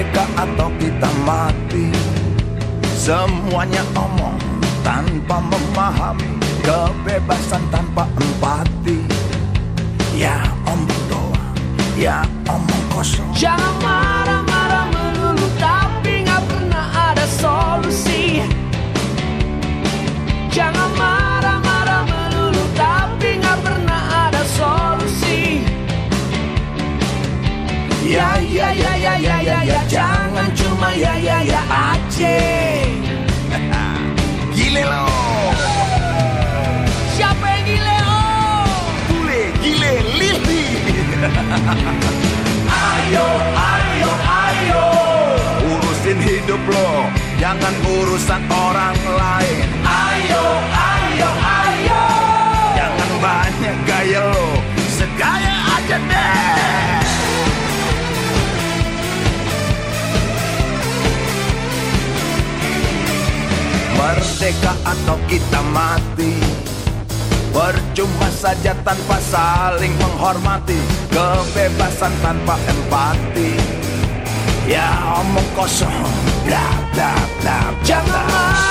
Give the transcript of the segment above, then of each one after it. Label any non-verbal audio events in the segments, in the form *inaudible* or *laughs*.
Merdeka atau kita mati. Semuanya omong tanpa memahami Kebebasan tanpa empati. Ya omong doang, ya omong kosong. Jangan ya aja *laughs* Gile lo, Siapa yang gile oh tule, gile, lili *laughs* Ayo ayo ayo. Urusin hidup lo, jangan urusan orang lain. ayo Merdeka atau kita mati? Percuma saja tanpa saling menghormati. Kebebasan tanpa empati. Ya omong kosong. Bla bla bla Jangan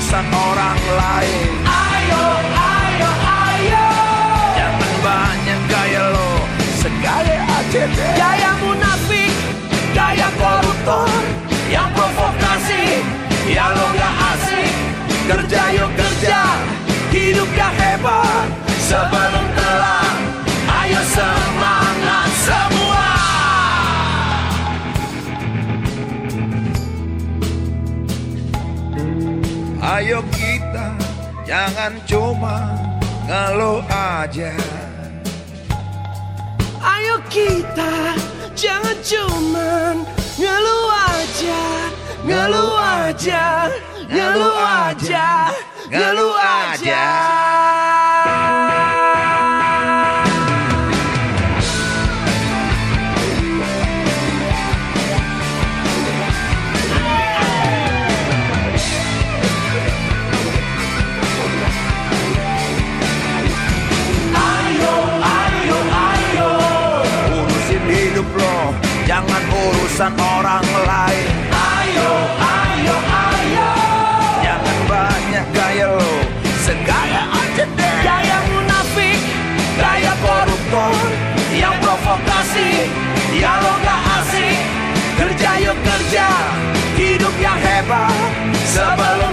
urusan orang lain. Ayo, ayo, ayo. Jangan banyak gaya lo Segaya aja deh Gaya munafik, gaya koruptor. Yang provokasi, yang lo gak asik. Kerja yuk kerja, hidup gak hebat. Sebelum Ayo kita Jangan cuma ngeluh aja. Ayo kita, jangan cuman ngeluh aja Ngeluh aja, ngeluh aja, ngeluh aja. Ayo, Jangan urusan orang lain. Ayo, ayo, ayo. Jangan banyak gaya lo. Segaya aja deh. Gaya munafik, gaya koruptor. Yang provokasi, yang lo gak asik. Kerja yuk kerja, hidup yang hebat. Sebelum